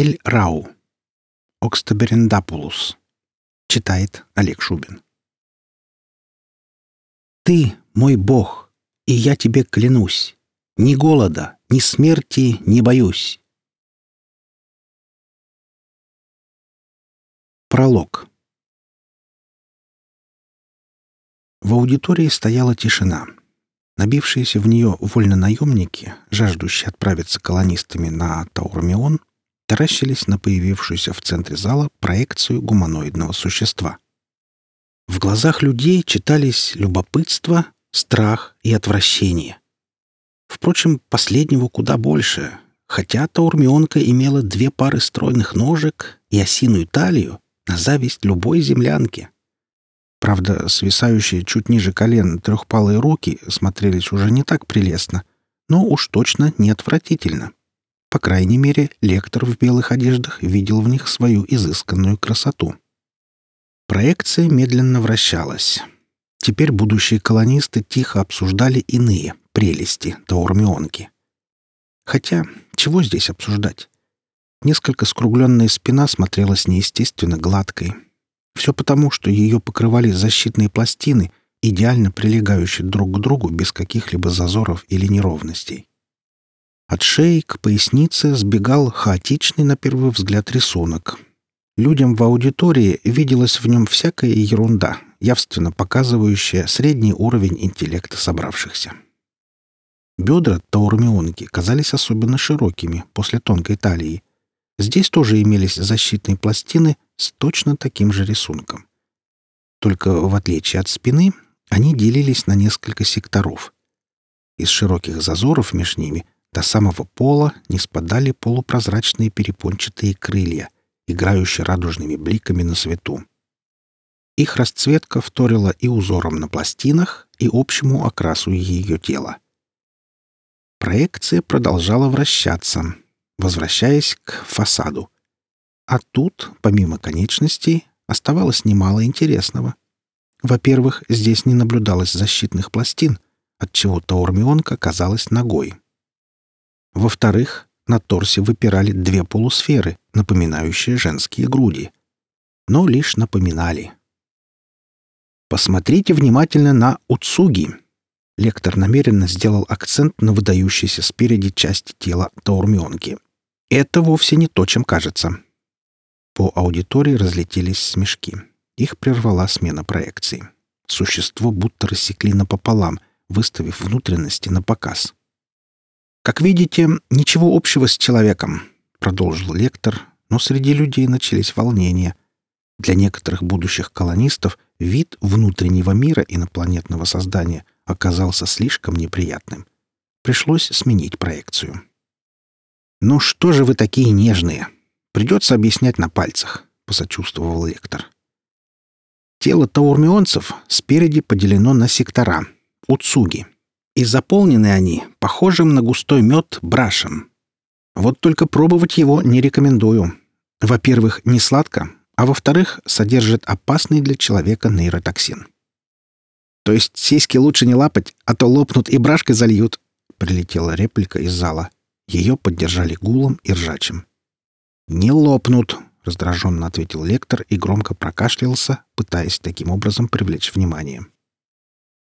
Эль Рау. Окстоберендапулус. Читает Олег Шубин. Ты мой Бог, и я тебе клянусь. Ни голода, ни смерти не боюсь. Пролог. В аудитории стояла тишина. Набившиеся в нее вольнонаемники, жаждущие отправиться колонистами на Таурмион, таращились на появившуюся в центре зала проекцию гуманоидного существа. В глазах людей читались любопытство, страх и отвращение. Впрочем, последнего куда больше, хотя Таурмионка имела две пары стройных ножек и осиную талию на зависть любой землянки — Правда, свисающие чуть ниже колен трехпалые руки смотрелись уже не так прелестно, но уж точно не отвратительно. По крайней мере, лектор в белых одеждах видел в них свою изысканную красоту. Проекция медленно вращалась. Теперь будущие колонисты тихо обсуждали иные прелести таурмионки. Хотя, чего здесь обсуждать? Несколько скругленная спина смотрелась неестественно гладкой — все потому, что ее покрывали защитные пластины, идеально прилегающие друг к другу без каких-либо зазоров или неровностей. От шеи к пояснице сбегал хаотичный на первый взгляд рисунок. Людям в аудитории виделась в нем всякая ерунда, явственно показывающая средний уровень интеллекта собравшихся. Бедра таурмионки казались особенно широкими после тонкой талии. Здесь тоже имелись защитные пластины, с точно таким же рисунком. Только в отличие от спины, они делились на несколько секторов. Из широких зазоров между ними до самого пола не спадали полупрозрачные перепончатые крылья, играющие радужными бликами на свету. Их расцветка вторила и узором на пластинах, и общему окрасу ее тела. Проекция продолжала вращаться, возвращаясь к фасаду — а тут, помимо конечностей, оставалось немало интересного. Во-первых, здесь не наблюдалось защитных пластин, отчего Таурмионка казалась ногой. Во-вторых, на торсе выпирали две полусферы, напоминающие женские груди. Но лишь напоминали. Посмотрите внимательно на Уцуги. Лектор намеренно сделал акцент на выдающейся спереди части тела Таурмионки. Это вовсе не то, чем кажется. По аудитории разлетелись смешки. Их прервала смена проекции. Существо будто рассекли напополам, выставив внутренности на показ. «Как видите, ничего общего с человеком», — продолжил лектор, но среди людей начались волнения. Для некоторых будущих колонистов вид внутреннего мира инопланетного создания оказался слишком неприятным. Пришлось сменить проекцию. «Ну что же вы такие нежные?» Придется объяснять на пальцах», — посочувствовал лектор. Тело таурмионцев спереди поделено на сектора — уцуги, и заполнены они похожим на густой мед брашем. Вот только пробовать его не рекомендую. Во-первых, не сладко, а во-вторых, содержит опасный для человека нейротоксин. То есть сиськи лучше не лапать, а то лопнут и брашкой зальют, прилетела реплика из зала. Ее поддержали гулом и ржачем. «Не лопнут», — раздраженно ответил лектор и громко прокашлялся, пытаясь таким образом привлечь внимание.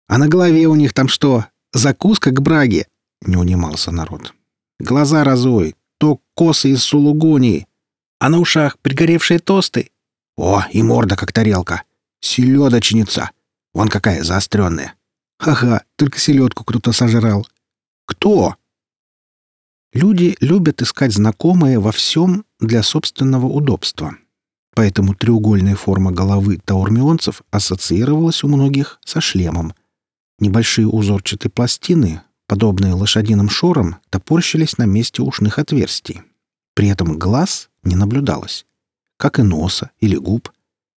«А на голове у них там что? Закуска к браге?» — не унимался народ. «Глаза разой, то косы из сулугуни, а на ушах пригоревшие тосты. О, и морда как тарелка. Селедочница. Вон какая заостренная. Ха-ха, только селедку кто-то сожрал. Кто? Люди любят искать знакомое во всем для собственного удобства. Поэтому треугольная форма головы таурмионцев ассоциировалась у многих со шлемом. Небольшие узорчатые пластины, подобные лошадиным шорам, топорщились на месте ушных отверстий. При этом глаз не наблюдалось, как и носа или губ.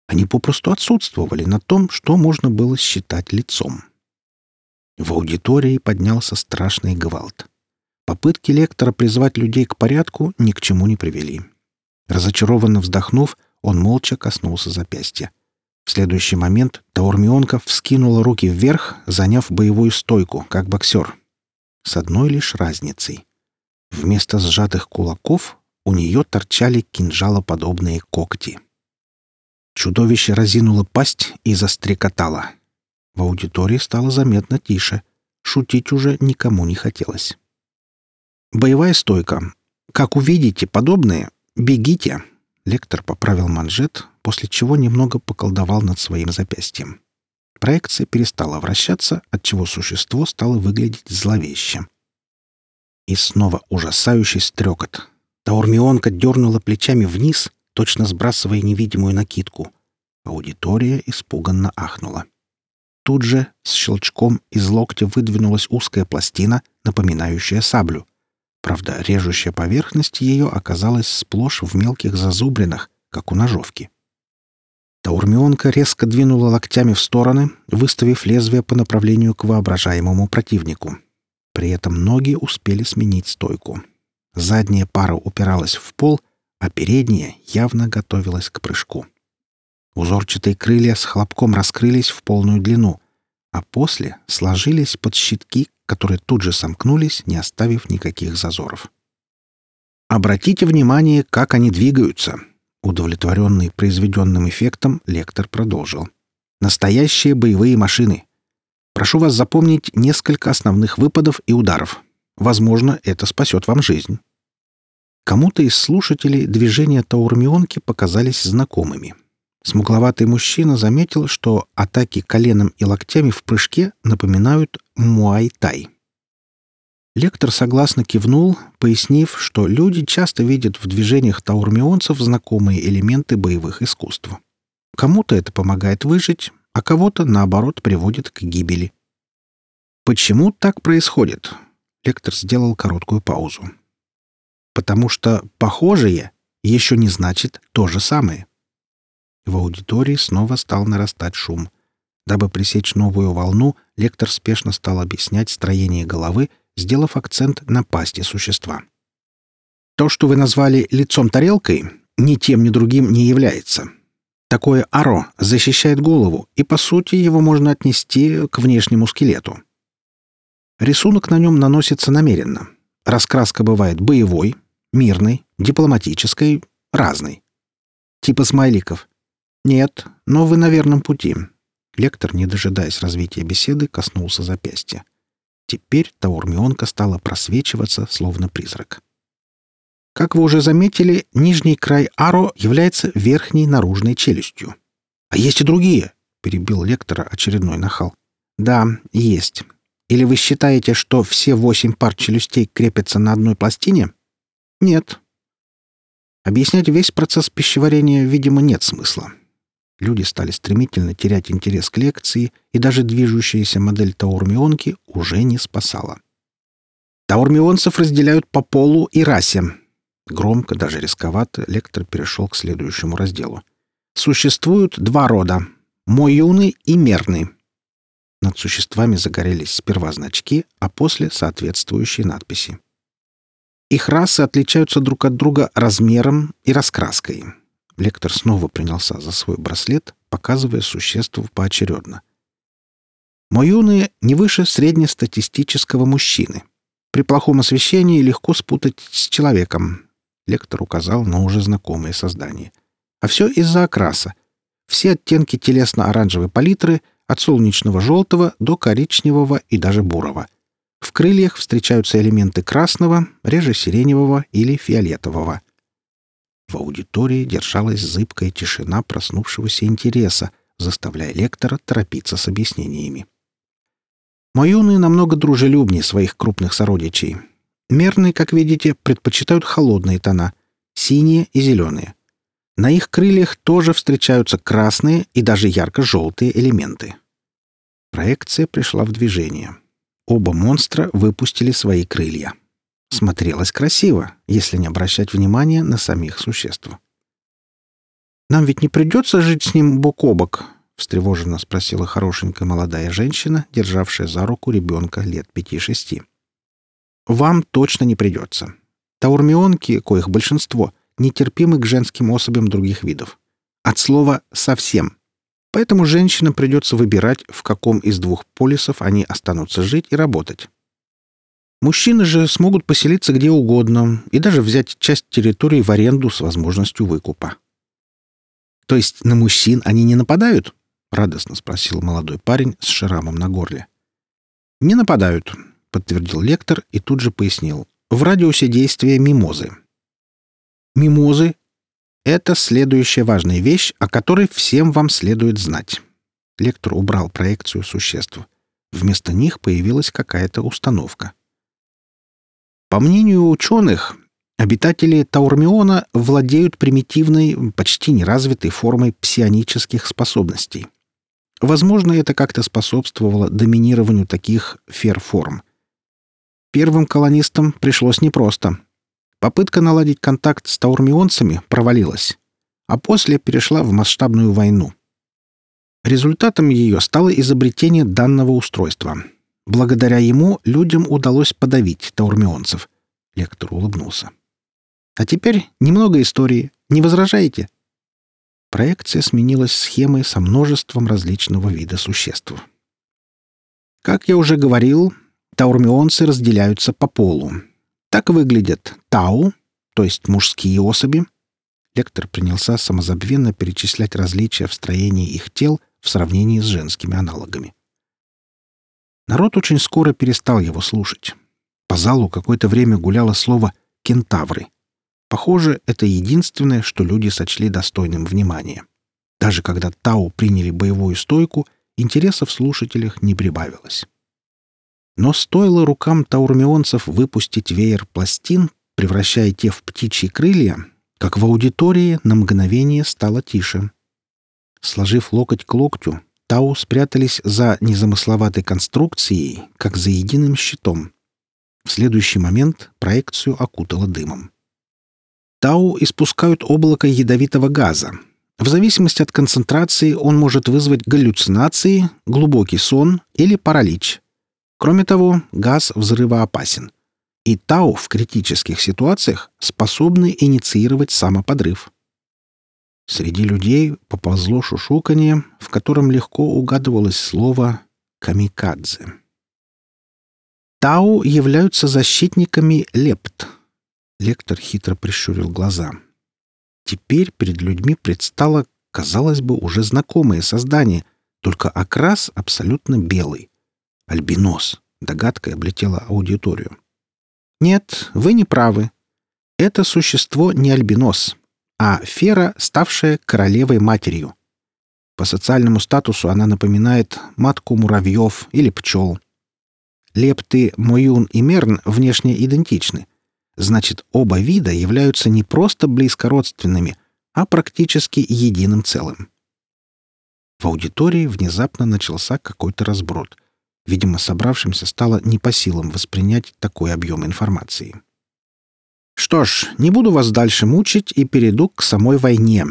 Они попросту отсутствовали на том, что можно было считать лицом. В аудитории поднялся страшный гвалт. Попытки лектора призвать людей к порядку ни к чему не привели. Разочарованно вздохнув, он молча коснулся запястья. В следующий момент Таурмионка вскинула руки вверх, заняв боевую стойку, как боксер. С одной лишь разницей. Вместо сжатых кулаков у нее торчали кинжалоподобные когти. Чудовище разинуло пасть и застрекотало. В аудитории стало заметно тише. Шутить уже никому не хотелось. Боевая стойка. Как увидите подобные, бегите. Лектор поправил манжет, после чего немного поколдовал над своим запястьем. Проекция перестала вращаться, отчего существо стало выглядеть зловеще. И снова ужасающий стрекот. Таурмионка дернула плечами вниз, точно сбрасывая невидимую накидку. Аудитория испуганно ахнула. Тут же с щелчком из локтя выдвинулась узкая пластина, напоминающая саблю. Правда, режущая поверхность ее оказалась сплошь в мелких зазубринах, как у ножовки. Таурмионка резко двинула локтями в стороны, выставив лезвие по направлению к воображаемому противнику. При этом ноги успели сменить стойку. Задняя пара упиралась в пол, а передняя явно готовилась к прыжку. Узорчатые крылья с хлопком раскрылись в полную длину, а после сложились под щитки, которые тут же сомкнулись, не оставив никаких зазоров. Обратите внимание, как они двигаются. Удовлетворенный произведенным эффектом, лектор продолжил. Настоящие боевые машины. Прошу вас запомнить несколько основных выпадов и ударов. Возможно, это спасет вам жизнь. Кому-то из слушателей движения таурмионки показались знакомыми. Смугловатый мужчина заметил, что атаки коленом и локтями в прыжке напоминают муай-тай. Лектор согласно кивнул, пояснив, что люди часто видят в движениях таурмионцев знакомые элементы боевых искусств. Кому-то это помогает выжить, а кого-то, наоборот, приводит к гибели. Почему так происходит? Лектор сделал короткую паузу. Потому что похожее еще не значит то же самое. В аудитории снова стал нарастать шум. Дабы пресечь новую волну, лектор спешно стал объяснять строение головы, сделав акцент на пасти существа. То, что вы назвали лицом-тарелкой, ни тем, ни другим не является. Такое аро защищает голову, и, по сути, его можно отнести к внешнему скелету. Рисунок на нем наносится намеренно. Раскраска бывает боевой, мирной, дипломатической, разной. Типа смайликов. «Нет, но вы на верном пути». Лектор, не дожидаясь развития беседы, коснулся запястья. Теперь таурмионка стала просвечиваться, словно призрак. Как вы уже заметили, нижний край аро является верхней наружной челюстью. «А есть и другие», — перебил лектора очередной нахал. «Да, есть. Или вы считаете, что все восемь пар челюстей крепятся на одной пластине?» «Нет». Объяснять весь процесс пищеварения, видимо, нет смысла. Люди стали стремительно терять интерес к лекции, и даже движущаяся модель таурмионки уже не спасала. Таурмионцев разделяют по полу и расе. Громко, даже рисковато, лектор перешел к следующему разделу. Существуют два рода — моюны и мерны. Над существами загорелись сперва значки, а после соответствующие надписи. Их расы отличаются друг от друга размером и раскраской. Лектор снова принялся за свой браслет, показывая существ поочередно. Моюны не выше среднестатистического мужчины. При плохом освещении легко спутать с человеком. Лектор указал на уже знакомое создание. А все из-за окраса. Все оттенки телесно-оранжевой палитры от солнечного желтого до коричневого и даже бурого. В крыльях встречаются элементы красного, реже сиреневого или фиолетового — в аудитории держалась зыбкая тишина проснувшегося интереса, заставляя лектора торопиться с объяснениями. Маюны намного дружелюбнее своих крупных сородичей. Мерные, как видите, предпочитают холодные тона — синие и зеленые. На их крыльях тоже встречаются красные и даже ярко-желтые элементы. Проекция пришла в движение. Оба монстра выпустили свои крылья смотрелось красиво, если не обращать внимания на самих существ. «Нам ведь не придется жить с ним бок о бок?» — встревоженно спросила хорошенькая молодая женщина, державшая за руку ребенка лет пяти-шести. «Вам точно не придется. Таурмионки, коих большинство, нетерпимы к женским особям других видов. От слова «совсем». Поэтому женщинам придется выбирать, в каком из двух полисов они останутся жить и работать. Мужчины же смогут поселиться где угодно и даже взять часть территории в аренду с возможностью выкупа. То есть на мужчин они не нападают? радостно спросил молодой парень с шрамом на горле. Не нападают, подтвердил лектор и тут же пояснил. В радиусе действия мимозы. Мимозы — это следующая важная вещь, о которой всем вам следует знать. Лектор убрал проекцию существ. Вместо них появилась какая-то установка. По мнению ученых, обитатели Таурмиона владеют примитивной, почти неразвитой формой псионических способностей. Возможно, это как-то способствовало доминированию таких фер-форм. Первым колонистам пришлось непросто. Попытка наладить контакт с таурмионцами провалилась, а после перешла в масштабную войну. Результатом ее стало изобретение данного устройства — Благодаря ему людям удалось подавить таурмионцев. Лектор улыбнулся. А теперь немного истории. Не возражаете? Проекция сменилась схемой со множеством различного вида существ. Как я уже говорил, таурмионцы разделяются по полу. Так выглядят тау, то есть мужские особи. Лектор принялся самозабвенно перечислять различия в строении их тел в сравнении с женскими аналогами. Народ очень скоро перестал его слушать. По залу какое-то время гуляло слово «кентавры». Похоже, это единственное, что люди сочли достойным внимания. Даже когда Тау приняли боевую стойку, интереса в слушателях не прибавилось. Но стоило рукам таурмионцев выпустить веер пластин, превращая те в птичьи крылья, как в аудитории на мгновение стало тише. Сложив локоть к локтю, Тау спрятались за незамысловатой конструкцией, как за единым щитом. В следующий момент проекцию окутало дымом. Тау испускают облако ядовитого газа. В зависимости от концентрации он может вызвать галлюцинации, глубокий сон или паралич. Кроме того, газ взрывоопасен. И Тау в критических ситуациях способны инициировать самоподрыв. Среди людей поползло шушуканье, в котором легко угадывалось слово «камикадзе». Тау являются защитниками лепт. Лектор хитро прищурил глаза. Теперь перед людьми предстало, казалось бы, уже знакомое создание, только окрас абсолютно белый. Альбинос. Догадкой облетела аудиторию. Нет, вы не правы. Это существо не альбинос а Фера, ставшая королевой-матерью. По социальному статусу она напоминает матку муравьев или пчел. Лепты Моюн и Мерн внешне идентичны. Значит, оба вида являются не просто близкородственными, а практически единым целым. В аудитории внезапно начался какой-то разброд. Видимо, собравшимся стало не по силам воспринять такой объем информации. Что ж, не буду вас дальше мучить и перейду к самой войне.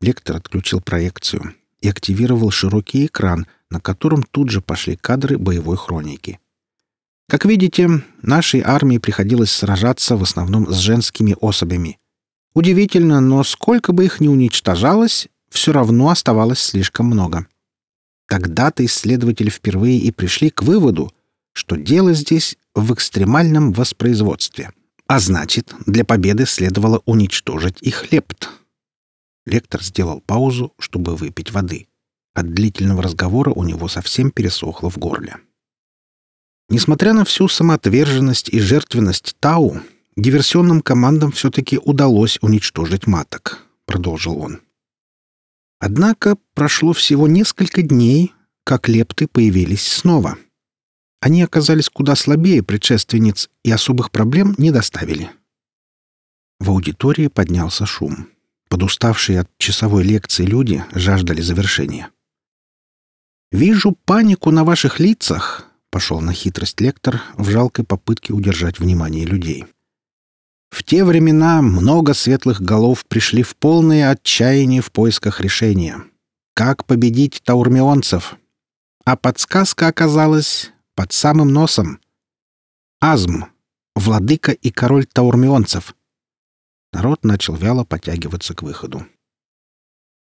Лектор отключил проекцию и активировал широкий экран, на котором тут же пошли кадры боевой хроники. Как видите, нашей армии приходилось сражаться в основном с женскими особями. Удивительно, но сколько бы их ни уничтожалось, все равно оставалось слишком много. Тогда-то исследователи впервые и пришли к выводу, что дело здесь в экстремальном воспроизводстве — а значит, для победы следовало уничтожить их лепт. Лектор сделал паузу, чтобы выпить воды. От длительного разговора у него совсем пересохло в горле. Несмотря на всю самоотверженность и жертвенность Тау, диверсионным командам все-таки удалось уничтожить маток, продолжил он. Однако прошло всего несколько дней, как лепты появились снова — они оказались куда слабее предшественниц и особых проблем не доставили. В аудитории поднялся шум. Подуставшие от часовой лекции люди жаждали завершения. «Вижу панику на ваших лицах», — пошел на хитрость лектор в жалкой попытке удержать внимание людей. В те времена много светлых голов пришли в полное отчаяние в поисках решения. Как победить таурмионцев? А подсказка оказалась под самым носом. Азм, владыка и король таурмионцев. Народ начал вяло подтягиваться к выходу.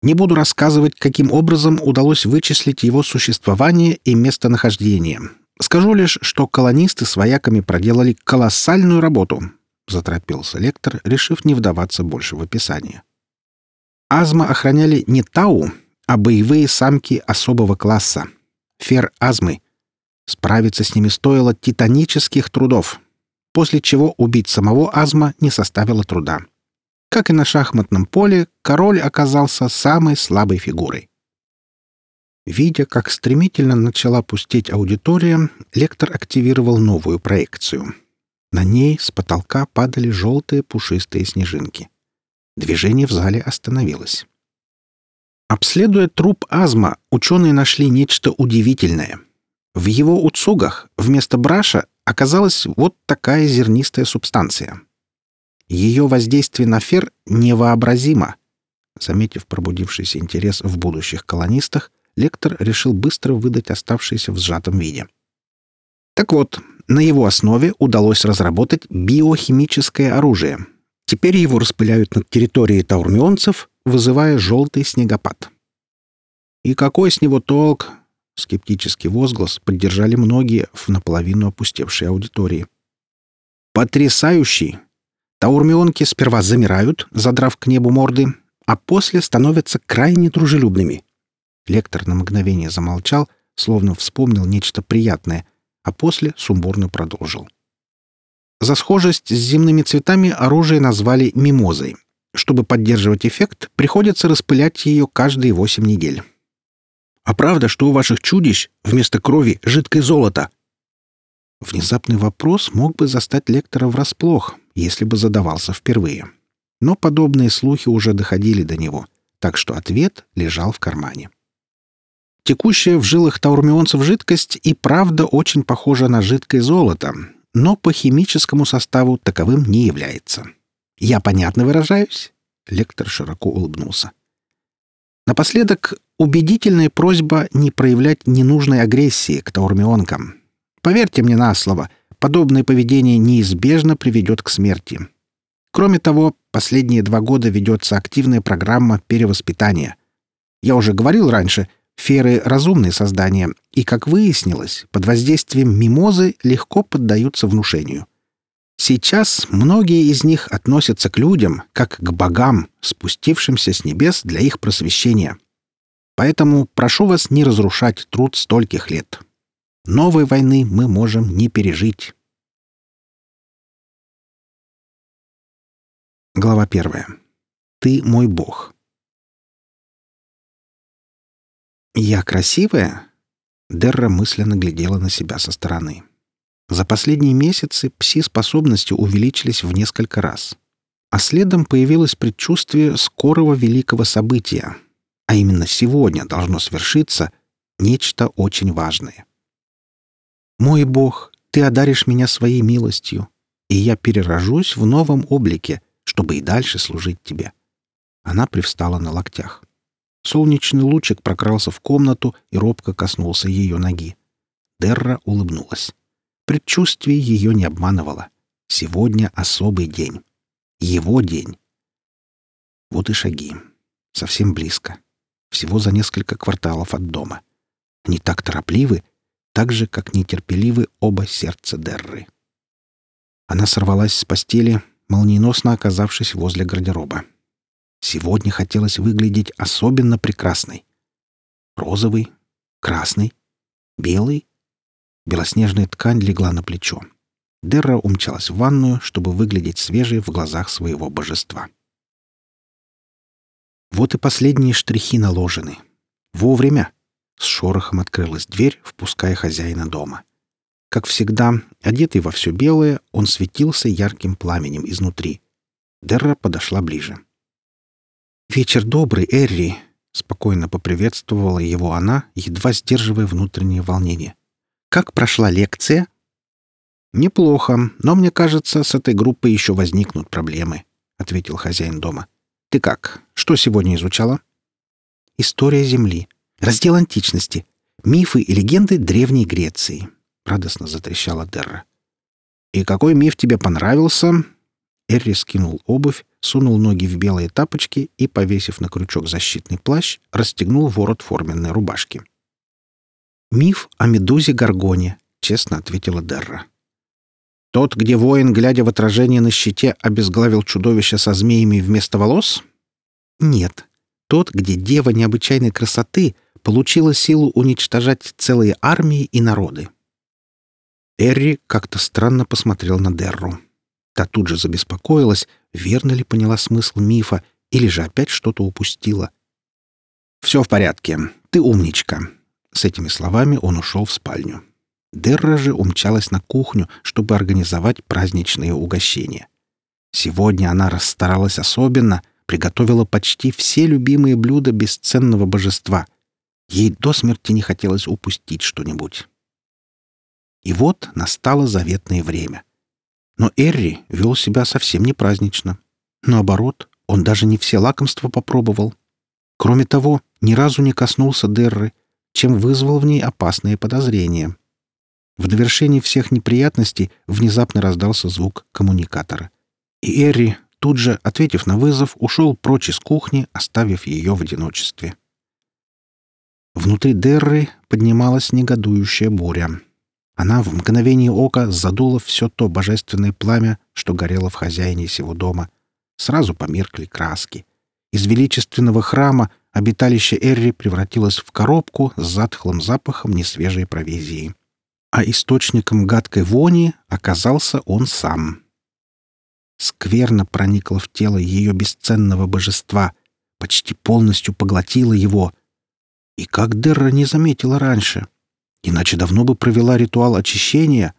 Не буду рассказывать, каким образом удалось вычислить его существование и местонахождение. Скажу лишь, что колонисты с вояками проделали колоссальную работу, заторопился лектор, решив не вдаваться больше в описание. Азма охраняли не Тау, а боевые самки особого класса — фер-азмы. Справиться с ними стоило титанических трудов, после чего убить самого Азма не составило труда. Как и на шахматном поле, король оказался самой слабой фигурой. Видя, как стремительно начала пустеть аудитория, лектор активировал новую проекцию. На ней с потолка падали желтые пушистые снежинки. Движение в зале остановилось. Обследуя труп Азма, ученые нашли нечто удивительное. В его уцугах вместо браша оказалась вот такая зернистая субстанция. Ее воздействие на фер невообразимо. Заметив пробудившийся интерес в будущих колонистах, лектор решил быстро выдать оставшиеся в сжатом виде. Так вот, на его основе удалось разработать биохимическое оружие. Теперь его распыляют над территорией таурмионцев, вызывая желтый снегопад. И какой с него толк? Скептический возглас поддержали многие в наполовину опустевшей аудитории. Потрясающий! Таурмионки сперва замирают, задрав к небу морды, а после становятся крайне дружелюбными. Лектор на мгновение замолчал, словно вспомнил нечто приятное, а после сумбурно продолжил. За схожесть с земными цветами оружие назвали мимозой. Чтобы поддерживать эффект, приходится распылять ее каждые восемь недель. «А правда, что у ваших чудищ вместо крови жидкое золото?» Внезапный вопрос мог бы застать лектора врасплох, если бы задавался впервые. Но подобные слухи уже доходили до него, так что ответ лежал в кармане. Текущая в жилах таурмионцев жидкость и правда очень похожа на жидкое золото, но по химическому составу таковым не является. Я понятно выражаюсь? Лектор широко улыбнулся. Напоследок, убедительная просьба не проявлять ненужной агрессии к таурмионкам. Поверьте мне на слово, подобное поведение неизбежно приведет к смерти. Кроме того, последние два года ведется активная программа перевоспитания. Я уже говорил раньше, феры — разумные создания, и, как выяснилось, под воздействием мимозы легко поддаются внушению. Сейчас многие из них относятся к людям, как к богам, спустившимся с небес для их просвещения. Поэтому прошу вас не разрушать труд стольких лет. Новой войны мы можем не пережить. Глава первая. Ты мой бог. Я красивая? Дерра мысленно глядела на себя со стороны. За последние месяцы пси-способности увеличились в несколько раз. А следом появилось предчувствие скорого великого события. А именно сегодня должно свершиться нечто очень важное. Мой Бог, Ты одаришь меня своей милостью, и я перерожусь в новом облике, чтобы и дальше служить Тебе». Она привстала на локтях. Солнечный лучик прокрался в комнату и робко коснулся ее ноги. Дерра улыбнулась. Предчувствие ее не обманывало. Сегодня особый день. Его день. Вот и шаги. Совсем близко. Всего за несколько кварталов от дома. Они так торопливы, так же, как нетерпеливы оба сердца Дерры. Она сорвалась с постели, молниеносно оказавшись возле гардероба. Сегодня хотелось выглядеть особенно прекрасной. Розовый, красный, белый. Белоснежная ткань легла на плечо. Дерра умчалась в ванную, чтобы выглядеть свежей в глазах своего божества. Вот и последние штрихи наложены. Вовремя. С шорохом открылась дверь, впуская хозяина дома. Как всегда, одетый во все белое, он светился ярким пламенем изнутри. Дерра подошла ближе. «Вечер добрый, Эрри!» — спокойно поприветствовала его она, едва сдерживая внутреннее волнение. «Как прошла лекция?» «Неплохо, но мне кажется, с этой группой еще возникнут проблемы», — ответил хозяин дома. «Ты как? Что сегодня изучала?» «История Земли», Раздел античности. Мифы и легенды Древней Греции. Радостно затрещала Дерра. «И какой миф тебе понравился?» Эрри скинул обувь, сунул ноги в белые тапочки и, повесив на крючок защитный плащ, расстегнул ворот форменной рубашки. Миф о медузе Гаргоне, — честно ответила Дерра. «Тот, где воин, глядя в отражение на щите, обезглавил чудовище со змеями вместо волос?» «Нет. Тот, где дева необычайной красоты получила силу уничтожать целые армии и народы». Эрри как-то странно посмотрел на Дерру. Та тут же забеспокоилась, верно ли поняла смысл мифа, или же опять что-то упустила. «Все в порядке. Ты умничка». С этими словами он ушел в спальню. Дерра же умчалась на кухню, чтобы организовать праздничные угощения. Сегодня она расстаралась особенно, приготовила почти все любимые блюда бесценного божества. Ей до смерти не хотелось упустить что-нибудь. И вот настало заветное время. Но Эрри вел себя совсем не празднично. Наоборот, он даже не все лакомства попробовал. Кроме того, ни разу не коснулся Дерры, чем вызвал в ней опасные подозрения. В довершении всех неприятностей внезапно раздался звук коммуникатора. И Эрри, тут же, ответив на вызов, ушел прочь из кухни, оставив ее в одиночестве. Внутри Дерры поднималась негодующая буря. Она в мгновение ока задула все то божественное пламя, что горело в хозяине сего дома. Сразу померкли краски. Из величественного храма обиталище Эрри превратилось в коробку с затхлым запахом несвежей провизии. А источником гадкой вони оказался он сам. Скверно проникла в тело ее бесценного божества, почти полностью поглотила его. И как Дерра не заметила раньше — Иначе давно бы провела ритуал очищения.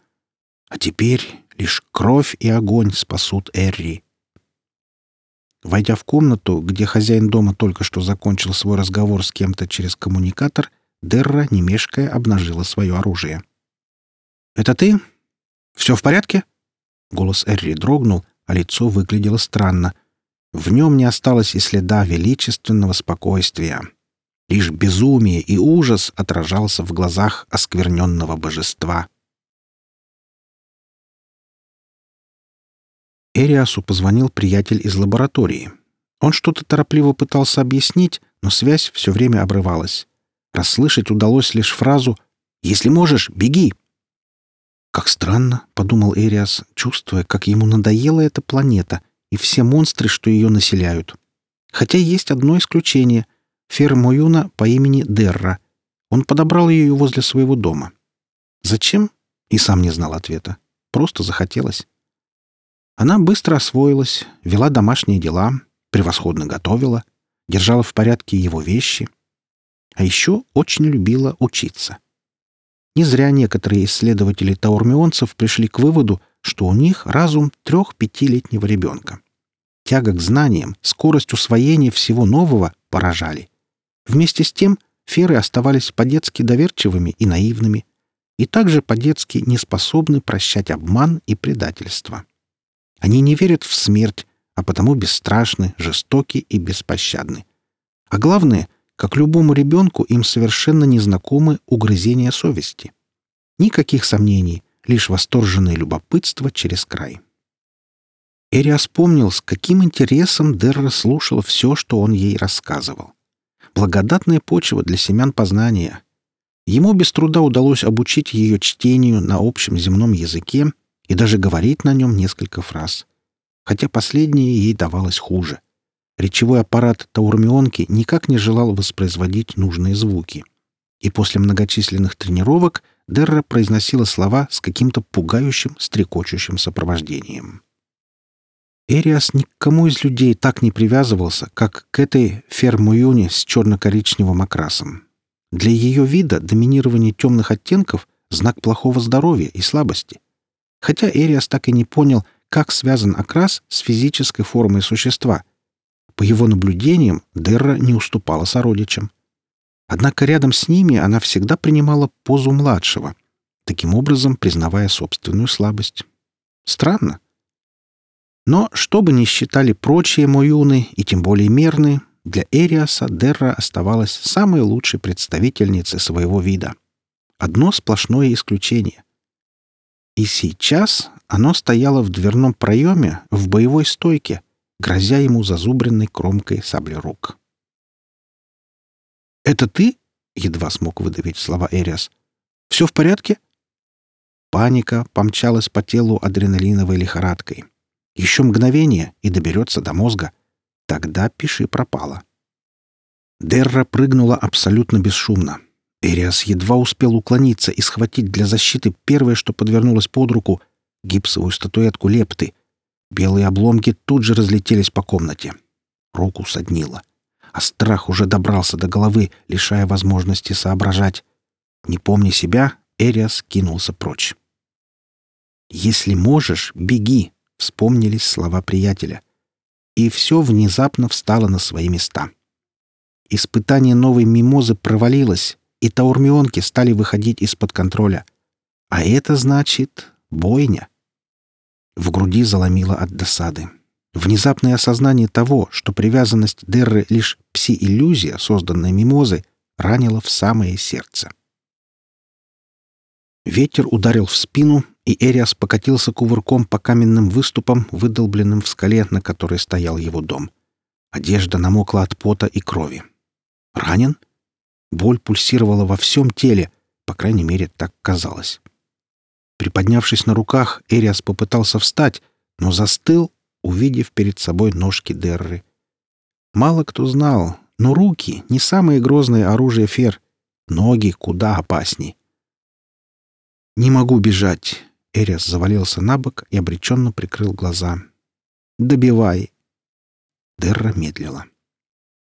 А теперь лишь кровь и огонь спасут Эрри. Войдя в комнату, где хозяин дома только что закончил свой разговор с кем-то через коммуникатор, Дерра, не мешкая, обнажила свое оружие. «Это ты? Все в порядке?» Голос Эрри дрогнул, а лицо выглядело странно. В нем не осталось и следа величественного спокойствия. Лишь безумие и ужас отражался в глазах оскверненного божества. Эриасу позвонил приятель из лаборатории. Он что-то торопливо пытался объяснить, но связь все время обрывалась. Расслышать удалось лишь фразу «Если можешь, беги!» «Как странно», — подумал Эриас, чувствуя, как ему надоела эта планета и все монстры, что ее населяют. Хотя есть одно исключение — Фермоюна по имени Дерра. Он подобрал ее возле своего дома. Зачем? И сам не знал ответа. Просто захотелось. Она быстро освоилась, вела домашние дела, превосходно готовила, держала в порядке его вещи. А еще очень любила учиться. Не зря некоторые исследователи таурмионцев пришли к выводу, что у них разум трех-пятилетнего ребенка. Тяга к знаниям, скорость усвоения всего нового поражали. Вместе с тем феры оставались по-детски доверчивыми и наивными, и также по-детски неспособны прощать обман и предательство. Они не верят в смерть, а потому бесстрашны, жестоки и беспощадны. А главное, как любому ребенку, им совершенно незнакомы угрызения совести. Никаких сомнений, лишь восторженное любопытство через край. Эриас помнил, с каким интересом Дерра слушала все, что он ей рассказывал благодатная почва для семян познания. Ему без труда удалось обучить ее чтению на общем земном языке и даже говорить на нем несколько фраз. Хотя последнее ей давалось хуже. Речевой аппарат таурмионки никак не желал воспроизводить нужные звуки. И после многочисленных тренировок Дерра произносила слова с каким-то пугающим, стрекочущим сопровождением. Эриас ни к кому из людей так не привязывался, как к этой фермуюне с черно-коричневым окрасом. Для ее вида доминирование темных оттенков — знак плохого здоровья и слабости. Хотя Эриас так и не понял, как связан окрас с физической формой существа. По его наблюдениям, Дерра не уступала сородичам. Однако рядом с ними она всегда принимала позу младшего, таким образом признавая собственную слабость. Странно. Но, что бы ни считали прочие Моюны, и тем более мерны, для Эриаса Дерра оставалась самой лучшей представительницей своего вида. Одно сплошное исключение. И сейчас оно стояло в дверном проеме в боевой стойке, грозя ему зазубренной кромкой сабли рук. «Это ты?» — едва смог выдавить слова Эриас. «Все в порядке?» Паника помчалась по телу адреналиновой лихорадкой. Еще мгновение и доберется до мозга. Тогда пиши пропало. Дерра прыгнула абсолютно бесшумно. Эриас едва успел уклониться и схватить для защиты первое, что подвернулось под руку — гипсовую статуэтку лепты. Белые обломки тут же разлетелись по комнате. Руку соднило. А страх уже добрался до головы, лишая возможности соображать. Не помня себя, Эриас кинулся прочь. «Если можешь, беги», — вспомнились слова приятеля. И все внезапно встало на свои места. Испытание новой мимозы провалилось, и таурмионки стали выходить из-под контроля. А это значит бойня. В груди заломило от досады. Внезапное осознание того, что привязанность Дерры — лишь пси-иллюзия, созданная мимозой, ранило в самое сердце. Ветер ударил в спину, и Эриас покатился кувырком по каменным выступам, выдолбленным в скале, на которой стоял его дом. Одежда намокла от пота и крови. Ранен? Боль пульсировала во всем теле, по крайней мере, так казалось. Приподнявшись на руках, Эриас попытался встать, но застыл, увидев перед собой ножки Дерры. Мало кто знал, но руки — не самое грозное оружие Фер. Ноги куда опасней. «Не могу бежать!» Эриас завалился на бок и обреченно прикрыл глаза. «Добивай!» Дерра медлила.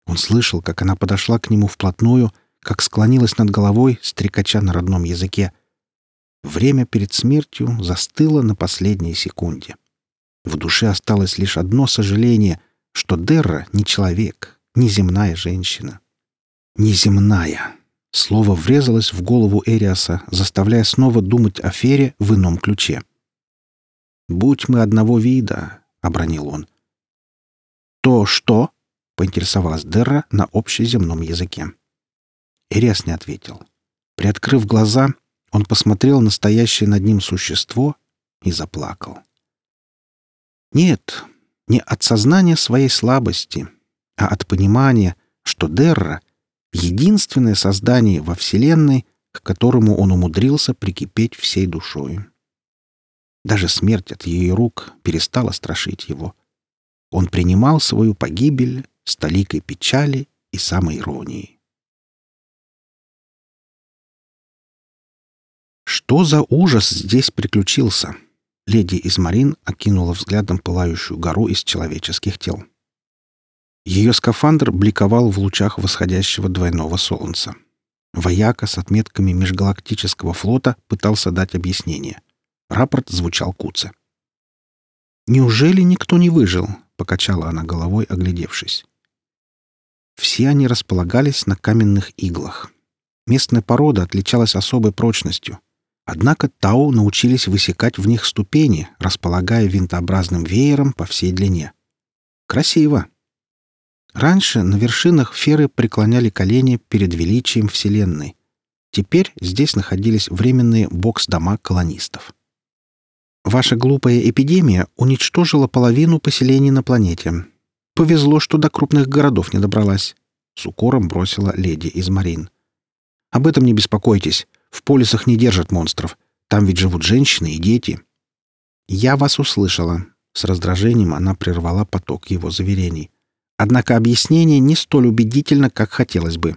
Он слышал, как она подошла к нему вплотную, как склонилась над головой, стрекача на родном языке. Время перед смертью застыло на последней секунде. В душе осталось лишь одно сожаление, что Дерра не человек, не земная женщина. Неземная. Слово врезалось в голову Эриаса, заставляя снова думать о Фере в ином ключе. «Будь мы одного вида», — обронил он. «То что?» — поинтересовалась Дерра на общеземном языке. Эриас не ответил. Приоткрыв глаза, он посмотрел на стоящее над ним существо и заплакал. Нет, не от сознания своей слабости, а от понимания, что Дерра — единственное создание во Вселенной, к которому он умудрился прикипеть всей душой. Даже смерть от ее рук перестала страшить его. Он принимал свою погибель с толикой печали и самоиронии. Что за ужас здесь приключился? Леди Измарин окинула взглядом пылающую гору из человеческих тел. Ее скафандр бликовал в лучах восходящего двойного солнца. Вояка с отметками межгалактического флота пытался дать объяснение. Рапорт звучал куце. «Неужели никто не выжил?» — покачала она головой, оглядевшись. Все они располагались на каменных иглах. Местная порода отличалась особой прочностью. Однако Тау научились высекать в них ступени, располагая винтообразным веером по всей длине. Красиво. Раньше на вершинах феры преклоняли колени перед величием Вселенной. Теперь здесь находились временные бокс-дома колонистов. Ваша глупая эпидемия уничтожила половину поселений на планете. Повезло, что до крупных городов не добралась. С укором бросила леди из Марин. Об этом не беспокойтесь. В полисах не держат монстров. Там ведь живут женщины и дети. Я вас услышала. С раздражением она прервала поток его заверений. Однако объяснение не столь убедительно, как хотелось бы.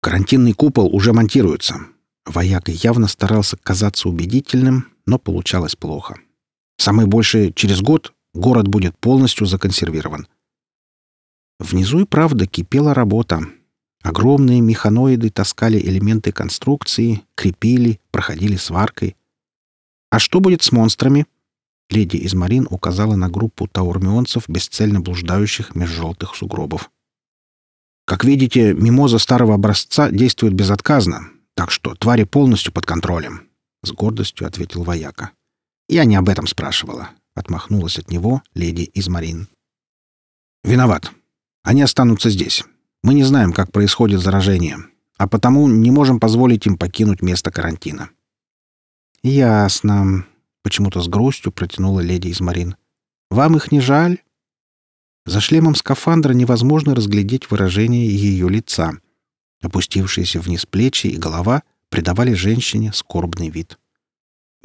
Карантинный купол уже монтируется. Вояк явно старался казаться убедительным, но получалось плохо. Самое большее через год город будет полностью законсервирован. Внизу и правда кипела работа. Огромные механоиды таскали элементы конструкции, крепили, проходили сваркой. «А что будет с монстрами?» Леди из Марин указала на группу таурмионцев, бесцельно блуждающих меж желтых сугробов. «Как видите, мимоза старого образца действует безотказно, так что твари полностью под контролем», — с гордостью ответил вояка. «Я не об этом спрашивала», — отмахнулась от него леди из Марин. «Виноват. Они останутся здесь. Мы не знаем, как происходит заражение, а потому не можем позволить им покинуть место карантина». «Ясно», — почему-то с грустью протянула леди из Марин. «Вам их не жаль?» За шлемом скафандра невозможно разглядеть выражение ее лица. Опустившиеся вниз плечи и голова придавали женщине скорбный вид.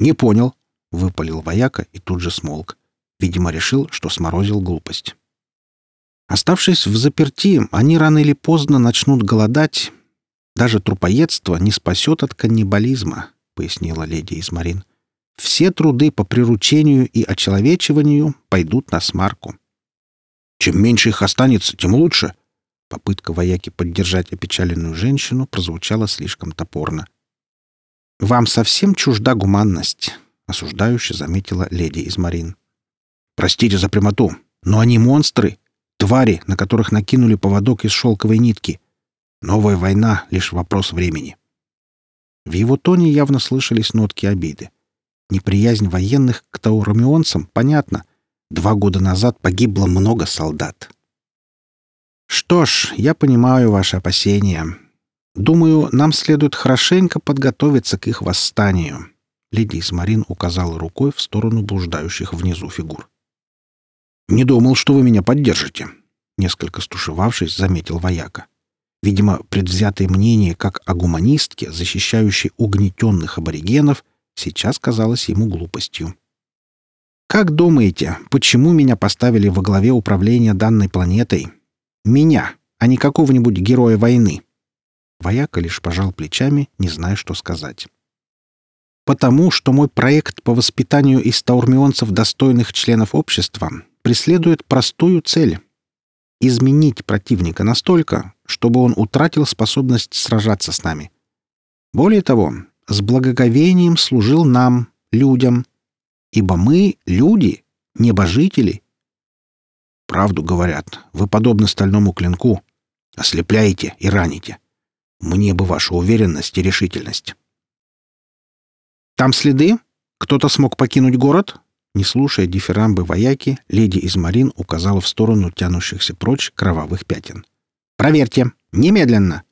«Не понял», — выпалил вояка и тут же смолк. Видимо, решил, что сморозил глупость. Оставшись в заперти, они рано или поздно начнут голодать. Даже трупоедство не спасет от каннибализма, — пояснила леди Измарин. Все труды по приручению и очеловечиванию пойдут на смарку. Чем меньше их останется, тем лучше. Попытка вояки поддержать опечаленную женщину прозвучала слишком топорно. «Вам совсем чужда гуманность», — осуждающе заметила леди Измарин. «Простите за прямоту, но они монстры, твари, на которых накинули поводок из шелковой нитки. Новая война — лишь вопрос времени». В его тоне явно слышались нотки обиды. Неприязнь военных к тауромионцам понятна. Два года назад погибло много солдат. «Что ж, я понимаю ваши опасения. Думаю, нам следует хорошенько подготовиться к их восстанию». Леди Исмарин указала рукой в сторону блуждающих внизу фигур. «Не думал, что вы меня поддержите», — несколько стушевавшись, заметил вояка. Видимо, предвзятое мнение как о гуманистке, защищающей угнетенных аборигенов, сейчас казалось ему глупостью. «Как думаете, почему меня поставили во главе управления данной планетой? Меня, а не какого-нибудь героя войны?» Вояка лишь пожал плечами, не зная, что сказать. «Потому что мой проект по воспитанию из таурмионцев достойных членов общества преследует простую цель — изменить противника настолько, чтобы он утратил способность сражаться с нами. Более того, с благоговением служил нам, людям, ибо мы — люди, небожители. Правду говорят, вы подобны стальному клинку, ослепляете и раните. Мне бы ваша уверенность и решительность. Там следы? Кто-то смог покинуть город? Не слушая дифирамбы вояки, леди Измарин указала в сторону тянущихся прочь кровавых пятен. «Проверьте! Немедленно!»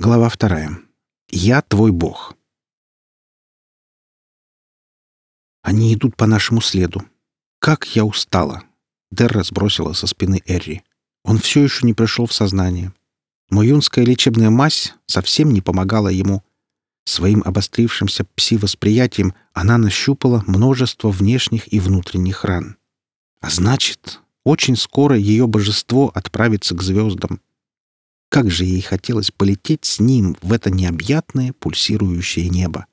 Глава вторая. «Я твой бог». Они идут по нашему следу. Как я устала. Дерра сбросила со спины Эрри. Он все еще не пришел в сознание. Муюнская лечебная мазь совсем не помогала ему. Своим обострившимся пси-восприятием она нащупала множество внешних и внутренних ран. А значит, очень скоро ее божество отправится к звездам. Как же ей хотелось полететь с ним в это необъятное пульсирующее небо.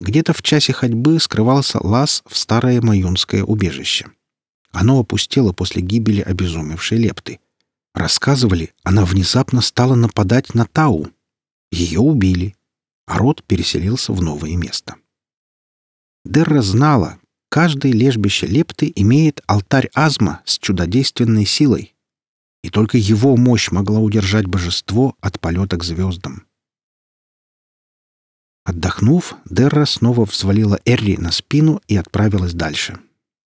Где-то в часе ходьбы скрывался лаз в старое маюнское убежище. Оно опустело после гибели обезумевшей лепты. Рассказывали, она внезапно стала нападать на Тау. Ее убили, а род переселился в новое место. Дерра знала, каждое лежбище лепты имеет алтарь Азма с чудодейственной силой, и только его мощь могла удержать божество от полета к звездам. Отдохнув, Дерра снова взвалила Эрри на спину и отправилась дальше.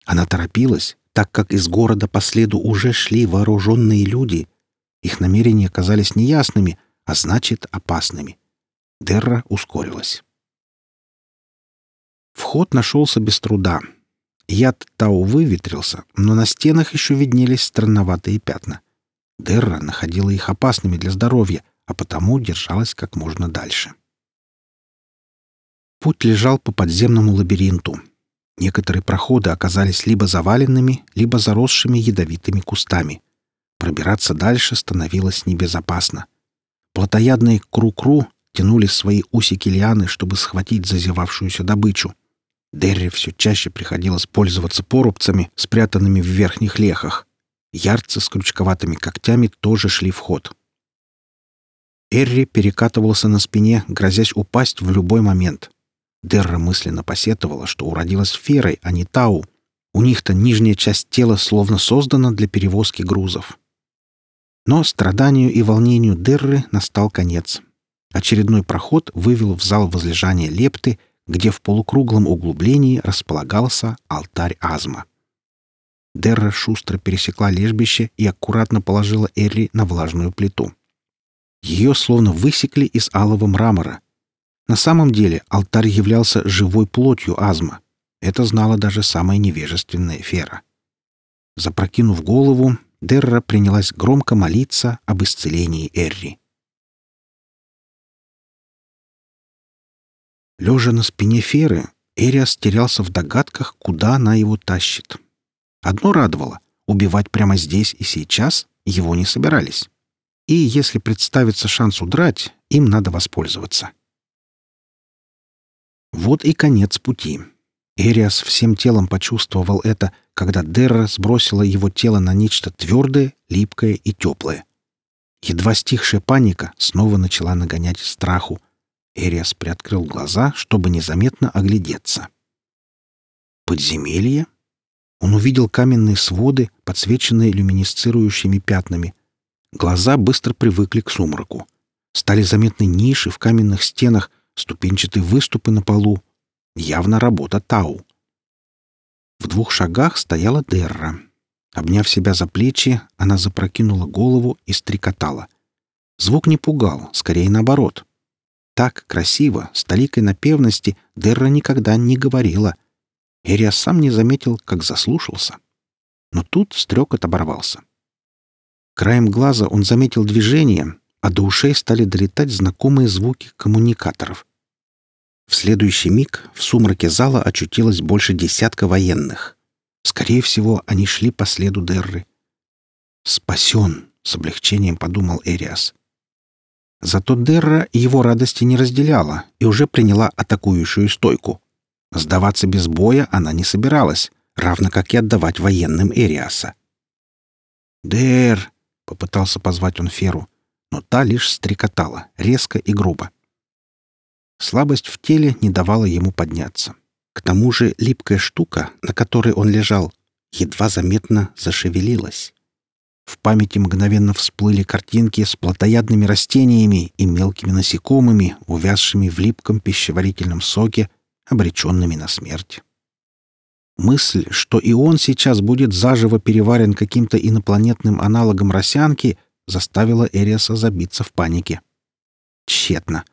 Она торопилась, так как из города по следу уже шли вооруженные люди. Их намерения казались неясными, а значит, опасными. Дерра ускорилась. Вход нашелся без труда. Яд Тау выветрился, но на стенах еще виднелись странноватые пятна. Дерра находила их опасными для здоровья, а потому держалась как можно дальше. Путь лежал по подземному лабиринту. Некоторые проходы оказались либо заваленными, либо заросшими ядовитыми кустами. Пробираться дальше становилось небезопасно. Плотоядные кру-кру тянули свои усики лианы, чтобы схватить зазевавшуюся добычу. Дерри все чаще приходилось пользоваться порубцами, спрятанными в верхних лехах. Ярцы с крючковатыми когтями тоже шли в ход. Эрри перекатывался на спине, грозясь упасть в любой момент. Дерра мысленно посетовала, что уродилась ферой, а не тау. У них-то нижняя часть тела словно создана для перевозки грузов. Но страданию и волнению Дерры настал конец. Очередной проход вывел в зал возлежания лепты, где в полукруглом углублении располагался алтарь Азма. Дерра шустро пересекла лежбище и аккуратно положила Эрри на влажную плиту. Ее словно высекли из алого мрамора — на самом деле алтарь являлся живой плотью Азма. Это знала даже самая невежественная Фера. Запрокинув голову, Дерра принялась громко молиться об исцелении Эрри. Лежа на спине Феры, Эриас терялся в догадках, куда она его тащит. Одно радовало — убивать прямо здесь и сейчас его не собирались. И если представится шанс удрать, им надо воспользоваться. Вот и конец пути. Эриас всем телом почувствовал это, когда Дерра сбросила его тело на нечто твердое, липкое и теплое. Едва стихшая паника снова начала нагонять страху. Эриас приоткрыл глаза, чтобы незаметно оглядеться. Подземелье? Он увидел каменные своды, подсвеченные люминесцирующими пятнами. Глаза быстро привыкли к сумраку. Стали заметны ниши в каменных стенах, ступенчатые выступы на полу. Явно работа Тау. В двух шагах стояла Дерра. Обняв себя за плечи, она запрокинула голову и стрекотала. Звук не пугал, скорее наоборот. Так красиво, с толикой напевности, Дерра никогда не говорила. Эриас сам не заметил, как заслушался. Но тут стрекот оборвался. Краем глаза он заметил движение, а до ушей стали долетать знакомые звуки коммуникаторов. В следующий миг в сумраке зала очутилось больше десятка военных. Скорее всего, они шли по следу Дерры. «Спасен!» — с облегчением подумал Эриас. Зато Дерра его радости не разделяла и уже приняла атакующую стойку. Сдаваться без боя она не собиралась, равно как и отдавать военным Эриаса. «Дер!» — попытался позвать он Феру, но та лишь стрекотала, резко и грубо. Слабость в теле не давала ему подняться. К тому же липкая штука, на которой он лежал, едва заметно зашевелилась. В памяти мгновенно всплыли картинки с плотоядными растениями и мелкими насекомыми, увязшими в липком пищеварительном соке, обреченными на смерть. Мысль, что и он сейчас будет заживо переварен каким-то инопланетным аналогом росянки, заставила Эриаса забиться в панике. Тщетно.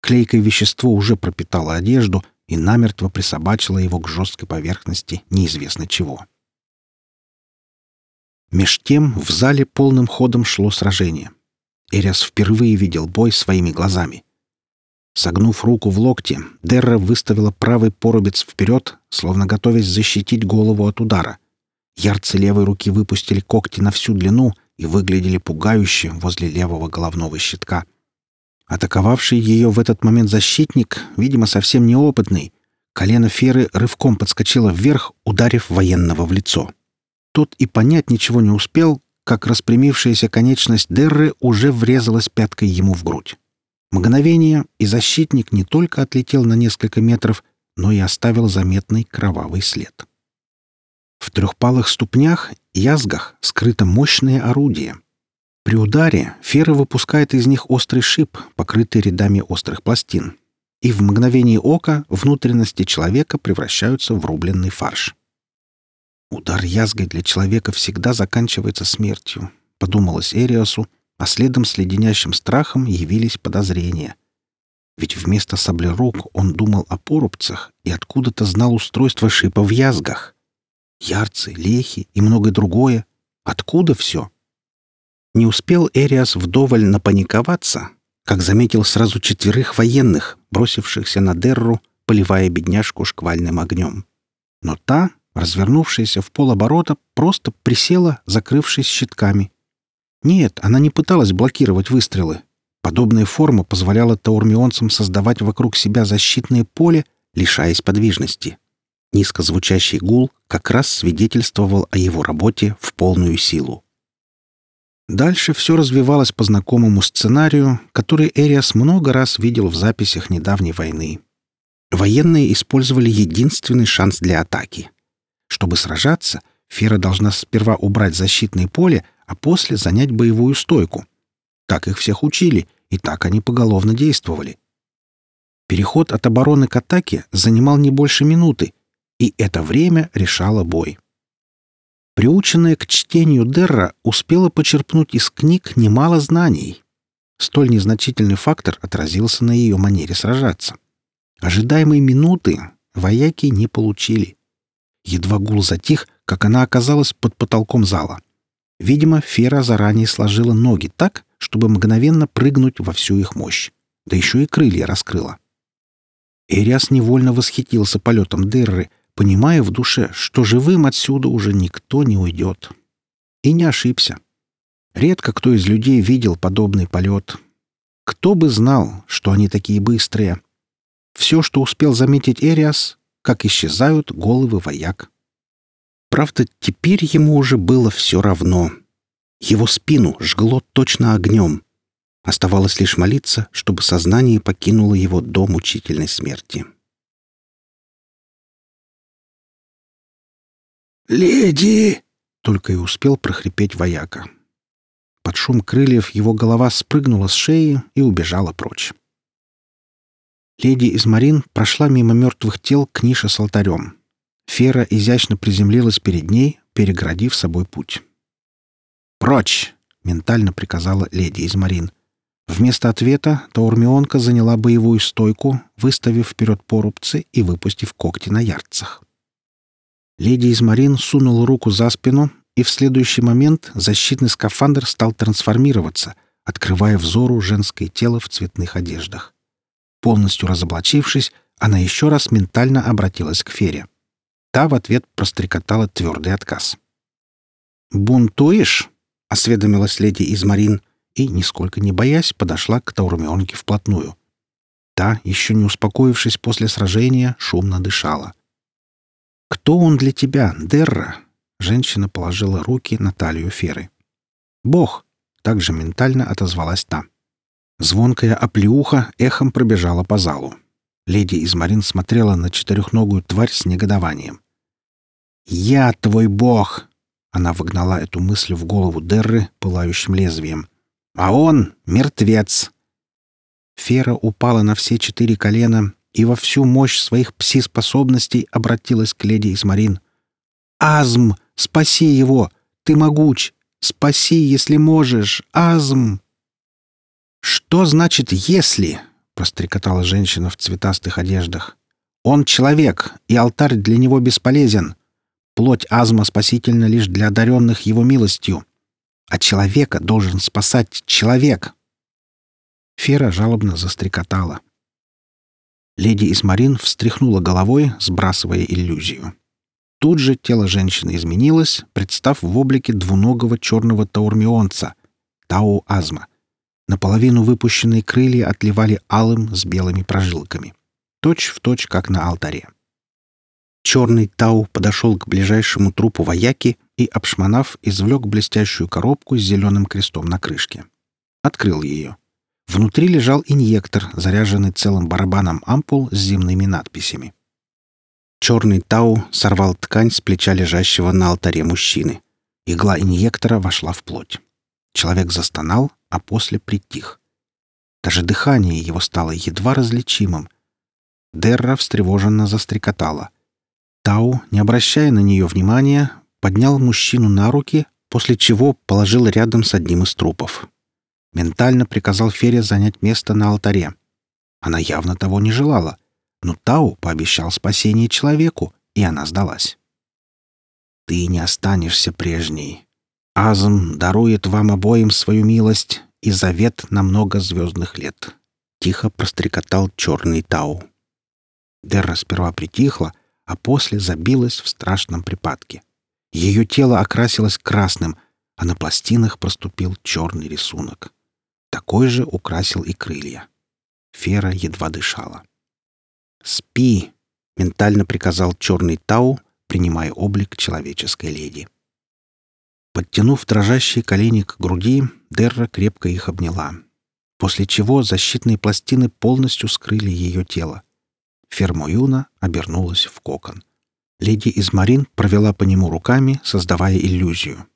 Клейкое вещество уже пропитало одежду и намертво присобачило его к жесткой поверхности неизвестно чего. Меж тем в зале полным ходом шло сражение. Эриас впервые видел бой своими глазами. Согнув руку в локте, Дерра выставила правый порубец вперед, словно готовясь защитить голову от удара. Ярцы левой руки выпустили когти на всю длину и выглядели пугающе возле левого головного щитка — Атаковавший ее в этот момент защитник, видимо, совсем неопытный, колено Феры рывком подскочило вверх, ударив военного в лицо. Тот и понять ничего не успел, как распрямившаяся конечность Дерры уже врезалась пяткой ему в грудь. Мгновение, и защитник не только отлетел на несколько метров, но и оставил заметный кровавый след. В трехпалых ступнях, язгах, скрыто мощное орудие — при ударе фера выпускает из них острый шип, покрытый рядами острых пластин, и в мгновение ока внутренности человека превращаются в рубленный фарш. «Удар язгой для человека всегда заканчивается смертью», — подумалось Эриосу, а следом с леденящим страхом явились подозрения. Ведь вместо саблерук он думал о порубцах и откуда-то знал устройство шипа в язгах. Ярцы, лехи и многое другое. Откуда все? Не успел Эриас вдоволь напаниковаться, как заметил сразу четверых военных, бросившихся на Дерру, поливая бедняжку шквальным огнем. Но та, развернувшаяся в полоборота, просто присела, закрывшись щитками. Нет, она не пыталась блокировать выстрелы. Подобная форма позволяла таурмионцам создавать вокруг себя защитное поле, лишаясь подвижности. Низко звучащий гул как раз свидетельствовал о его работе в полную силу. Дальше все развивалось по знакомому сценарию, который Эриас много раз видел в записях недавней войны. Военные использовали единственный шанс для атаки. Чтобы сражаться, Фера должна сперва убрать защитное поле, а после занять боевую стойку. Так их всех учили, и так они поголовно действовали. Переход от обороны к атаке занимал не больше минуты, и это время решало бой. Приученная к чтению Дерра успела почерпнуть из книг немало знаний. Столь незначительный фактор отразился на ее манере сражаться. Ожидаемой минуты вояки не получили. Едва гул затих, как она оказалась под потолком зала. Видимо, Фера заранее сложила ноги так, чтобы мгновенно прыгнуть во всю их мощь. Да еще и крылья раскрыла. Эриас невольно восхитился полетом Дерры, понимая в душе, что живым отсюда уже никто не уйдет. И не ошибся. Редко кто из людей видел подобный полет. Кто бы знал, что они такие быстрые. Все, что успел заметить Эриас, как исчезают головы вояк. Правда, теперь ему уже было все равно. Его спину жгло точно огнем. Оставалось лишь молиться, чтобы сознание покинуло его до мучительной смерти. «Леди!» — только и успел прохрипеть вояка. Под шум крыльев его голова спрыгнула с шеи и убежала прочь. Леди из Марин прошла мимо мертвых тел к нише с алтарем. Фера изящно приземлилась перед ней, переградив собой путь. «Прочь!» — ментально приказала леди из Марин. Вместо ответа Таурмионка заняла боевую стойку, выставив вперед порубцы и выпустив когти на ярцах. Леди из Марин сунула руку за спину, и в следующий момент защитный скафандр стал трансформироваться, открывая взору женское тело в цветных одеждах. Полностью разоблачившись, она еще раз ментально обратилась к Фере. Та в ответ прострекотала твердый отказ. «Бунтуешь?» — осведомилась леди из Марин и, нисколько не боясь, подошла к Таурмионке вплотную. Та, еще не успокоившись после сражения, шумно дышала. «Кто он для тебя, Дерра?» Женщина положила руки на талию Феры. «Бог!» — также ментально отозвалась та. Звонкая оплеуха эхом пробежала по залу. Леди из Марин смотрела на четырехногую тварь с негодованием. «Я твой бог!» Она вогнала эту мысль в голову Дерры пылающим лезвием. «А он — мертвец!» Фера упала на все четыре колена и во всю мощь своих пси-способностей обратилась к леди из Марин. «Азм! Спаси его! Ты могуч! Спаси, если можешь! Азм!» «Что значит «если»?» — прострекотала женщина в цветастых одеждах. «Он человек, и алтарь для него бесполезен. Плоть Азма спасительна лишь для одаренных его милостью. А человека должен спасать человек!» Фера жалобно застрекотала. Леди Исмарин встряхнула головой, сбрасывая иллюзию. Тут же тело женщины изменилось, представ в облике двуногого черного таурмионца — Тау Азма. Наполовину выпущенные крылья отливали алым с белыми прожилками. Точь в точь, как на алтаре. Черный Тау подошел к ближайшему трупу вояки и, обшмонав, извлек блестящую коробку с зеленым крестом на крышке. Открыл ее. Внутри лежал инъектор, заряженный целым барабаном ампул с земными надписями. Черный Тау сорвал ткань с плеча лежащего на алтаре мужчины. Игла инъектора вошла в плоть. Человек застонал, а после притих. Даже дыхание его стало едва различимым. Дерра встревоженно застрекотала. Тау, не обращая на нее внимания, поднял мужчину на руки, после чего положил рядом с одним из трупов. Ментально приказал Фере занять место на алтаре. Она явно того не желала — но Тау пообещал спасение человеку, и она сдалась. «Ты не останешься прежней. Азм дарует вам обоим свою милость и завет на много звездных лет», — тихо прострекотал черный Тау. Дерра сперва притихла, а после забилась в страшном припадке. Ее тело окрасилось красным, а на пластинах проступил черный рисунок. Такой же украсил и крылья. Фера едва дышала. «Спи!» — ментально приказал черный Тау, принимая облик человеческой леди. Подтянув дрожащие колени к груди, Дерра крепко их обняла, после чего защитные пластины полностью скрыли ее тело. Фермоюна обернулась в кокон. Леди из Марин провела по нему руками, создавая иллюзию.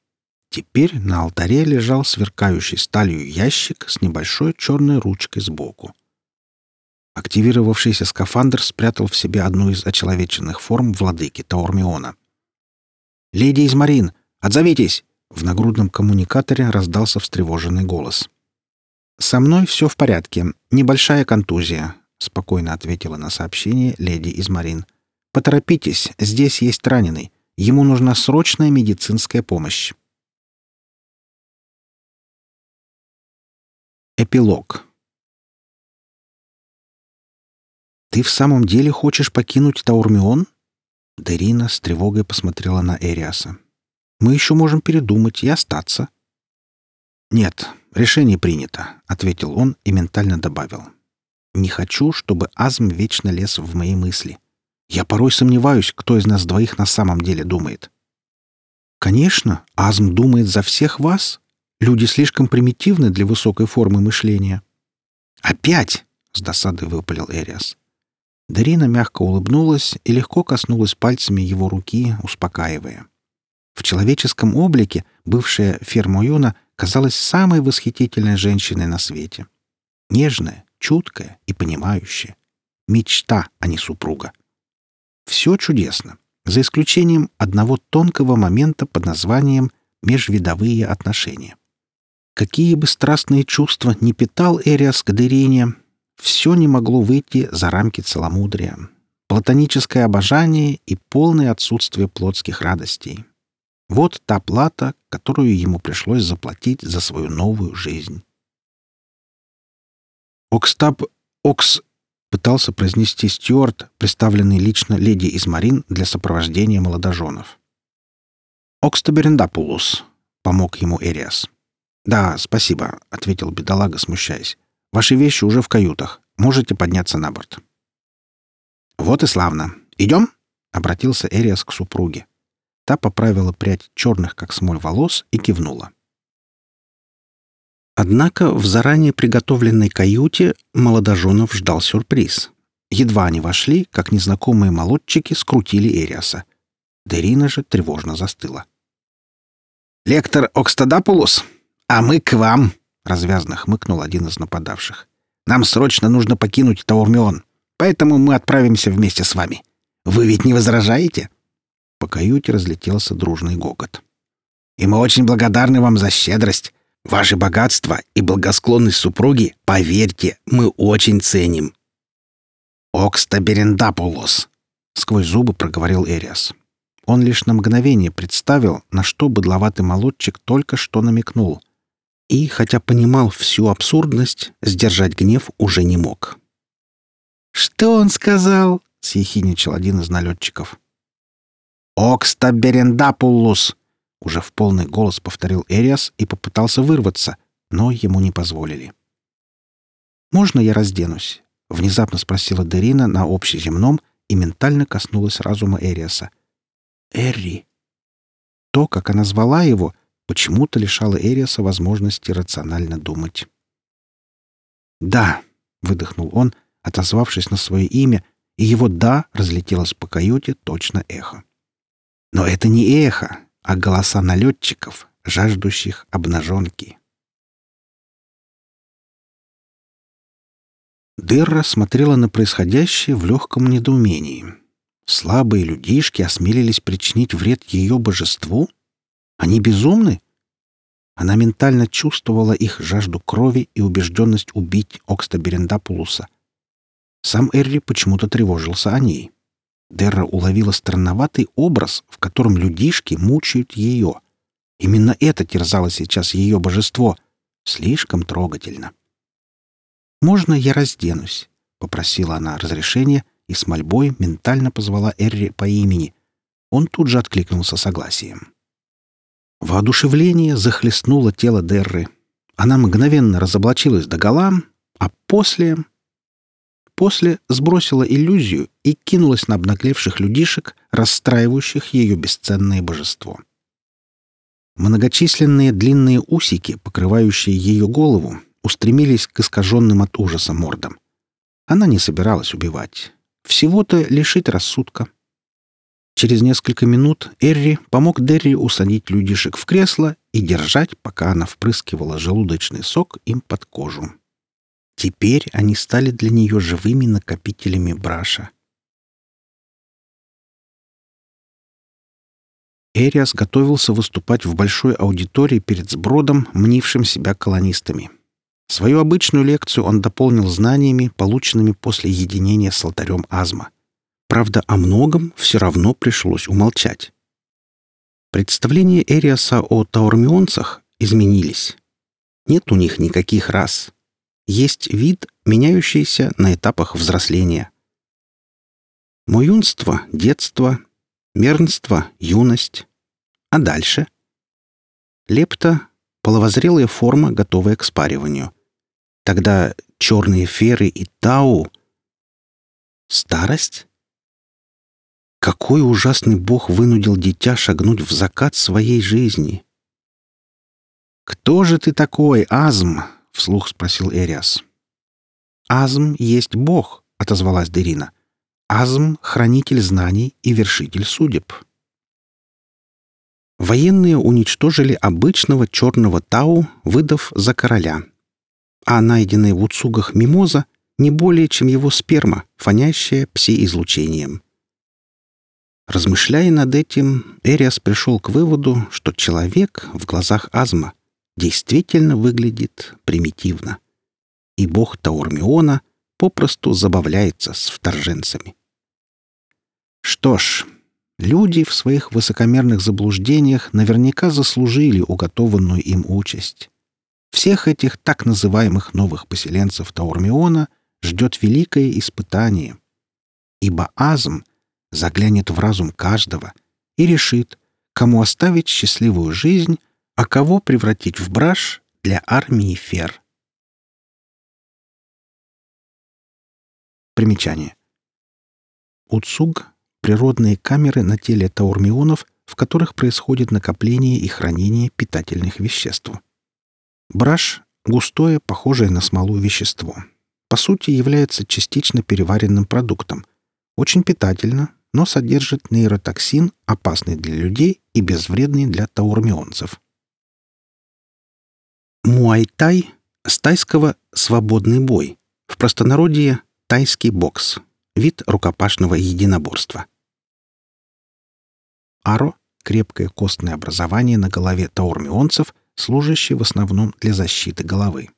Теперь на алтаре лежал сверкающий сталью ящик с небольшой черной ручкой сбоку. Активировавшийся скафандр спрятал в себе одну из очеловеченных форм владыки Таурмиона. «Леди из Марин, отзовитесь!» В нагрудном коммуникаторе раздался встревоженный голос. «Со мной все в порядке. Небольшая контузия», — спокойно ответила на сообщение леди из Марин. «Поторопитесь, здесь есть раненый. Ему нужна срочная медицинская помощь». Эпилог «Ты в самом деле хочешь покинуть Таурмион?» Дарина с тревогой посмотрела на Эриаса. «Мы еще можем передумать и остаться». «Нет, решение принято», — ответил он и ментально добавил. «Не хочу, чтобы Азм вечно лез в мои мысли. Я порой сомневаюсь, кто из нас двоих на самом деле думает». «Конечно, Азм думает за всех вас. Люди слишком примитивны для высокой формы мышления». «Опять!» — с досадой выпалил Эриас. Дарина мягко улыбнулась и легко коснулась пальцами его руки, успокаивая. В человеческом облике бывшая Фермоюна казалась самой восхитительной женщиной на свете. Нежная, чуткая и понимающая. Мечта, а не супруга. Все чудесно, за исключением одного тонкого момента под названием «межвидовые отношения». Какие бы страстные чувства не питал Эриас к Дерине, все не могло выйти за рамки целомудрия. Платоническое обожание и полное отсутствие плотских радостей. Вот та плата, которую ему пришлось заплатить за свою новую жизнь. «Окстаб... Окс...» — пытался произнести Стюарт, представленный лично леди Измарин для сопровождения молодоженов. «Окстаберендапулус», — помог ему Эриас. «Да, спасибо», — ответил бедолага, смущаясь. Ваши вещи уже в каютах. Можете подняться на борт». «Вот и славно. Идем?» — обратился Эриас к супруге. Та поправила прядь черных, как смоль, волос и кивнула. Однако в заранее приготовленной каюте молодоженов ждал сюрприз. Едва они вошли, как незнакомые молодчики скрутили Эриаса. Дерина же тревожно застыла. «Лектор Окстадапулус, а мы к вам!» — развязно хмыкнул один из нападавших. «Нам срочно нужно покинуть Таурмион, поэтому мы отправимся вместе с вами. Вы ведь не возражаете?» По каюте разлетелся дружный гогот. «И мы очень благодарны вам за щедрость. Ваши богатства и благосклонность супруги, поверьте, мы очень ценим». «Окста Берендапулос», — сквозь зубы проговорил Эриас. Он лишь на мгновение представил, на что быдловатый молодчик только что намекнул — и, хотя понимал всю абсурдность, сдержать гнев уже не мог. «Что он сказал?» — съехиничал один из налетчиков. «Окста Берендапулус!» — уже в полный голос повторил Эриас и попытался вырваться, но ему не позволили. «Можно я разденусь?» — внезапно спросила Дерина на общеземном и ментально коснулась разума Эриаса. «Эрри!» То, как она звала его — почему-то лишало Эриаса возможности рационально думать. «Да», — выдохнул он, отозвавшись на свое имя, и его «да» разлетелось по каюте точно эхо. Но это не эхо, а голоса налетчиков, жаждущих обнаженки. Дерра смотрела на происходящее в легком недоумении. Слабые людишки осмелились причинить вред ее божеству — они безумны? Она ментально чувствовала их жажду крови и убежденность убить Окста Берендапулуса. Сам Эрри почему-то тревожился о ней. Дерра уловила странноватый образ, в котором людишки мучают ее. Именно это терзало сейчас ее божество. Слишком трогательно. «Можно я разденусь?» — попросила она разрешения и с мольбой ментально позвала Эрри по имени. Он тут же откликнулся согласием. Воодушевление захлестнуло тело Дерры. Она мгновенно разоблачилась догола, а после... После сбросила иллюзию и кинулась на обнаглевших людишек, расстраивающих ее бесценное божество. Многочисленные длинные усики, покрывающие ее голову, устремились к искаженным от ужаса мордам. Она не собиралась убивать. Всего-то лишить рассудка. Через несколько минут Эрри помог Дерри усадить людишек в кресло и держать, пока она впрыскивала желудочный сок им под кожу. Теперь они стали для нее живыми накопителями браша. Эриас готовился выступать в большой аудитории перед сбродом, мнившим себя колонистами. Свою обычную лекцию он дополнил знаниями, полученными после единения с алтарем Азма. Правда, о многом все равно пришлось умолчать. Представления Эриаса о таурмионцах изменились. Нет у них никаких рас. Есть вид, меняющийся на этапах взросления. Муюнство — детство, мернство — юность. А дальше? Лепта — половозрелая форма, готовая к спариванию. Тогда черные феры и тау — старость? Какой ужасный бог вынудил дитя шагнуть в закат своей жизни? «Кто же ты такой, Азм?» — вслух спросил Эриас. «Азм есть бог», — отозвалась Дерина. «Азм — хранитель знаний и вершитель судеб». Военные уничтожили обычного черного Тау, выдав за короля. А найденная в уцугах мимоза не более, чем его сперма, фонящая пси-излучением. Размышляя над этим, Эриас пришел к выводу, что человек в глазах Азма действительно выглядит примитивно. И бог Таурмиона попросту забавляется с вторженцами. Что ж, люди в своих высокомерных заблуждениях наверняка заслужили уготованную им участь. Всех этих так называемых новых поселенцев Таурмиона ждет великое испытание. Ибо Азм заглянет в разум каждого и решит, кому оставить счастливую жизнь, а кого превратить в браш для армии Фер. Примечание. Уцуг — природные камеры на теле таурмионов, в которых происходит накопление и хранение питательных веществ. Браш — густое, похожее на смолу вещество. По сути, является частично переваренным продуктом. Очень питательно, но содержит нейротоксин, опасный для людей и безвредный для таурмионцев. Муай-тай с тайского «свободный бой», в простонародье «тайский бокс», вид рукопашного единоборства. Аро — крепкое костное образование на голове таурмионцев, служащее в основном для защиты головы.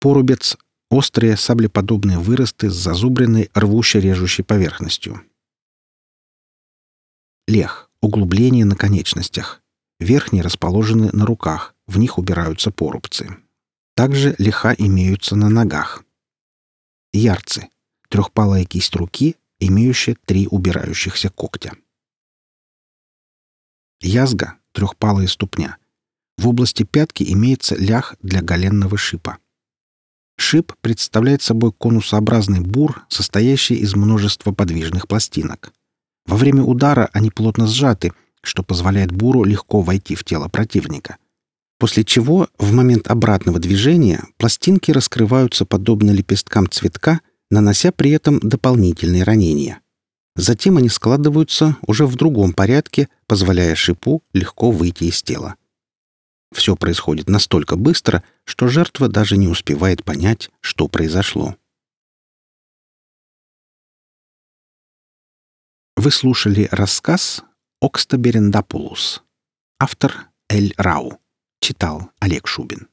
Порубец — острые саблеподобные выросты с зазубренной рвуще-режущей поверхностью. Лех — углубление на конечностях, Верхние расположены на руках, в них убираются порубцы. Также лиха имеются на ногах. Ярцы — трехпалая кисть руки, имеющая три убирающихся когтя. Язга — трехпалая ступня. В области пятки имеется лях для голенного шипа. Шип представляет собой конусообразный бур, состоящий из множества подвижных пластинок. Во время удара они плотно сжаты — что позволяет буру легко войти в тело противника. После чего в момент обратного движения пластинки раскрываются подобно лепесткам цветка, нанося при этом дополнительные ранения. Затем они складываются уже в другом порядке, позволяя шипу легко выйти из тела. Все происходит настолько быстро, что жертва даже не успевает понять, что произошло. Вы слушали рассказ Окста Берендапулус. Автор Эль Рау. Читал Олег Шубин.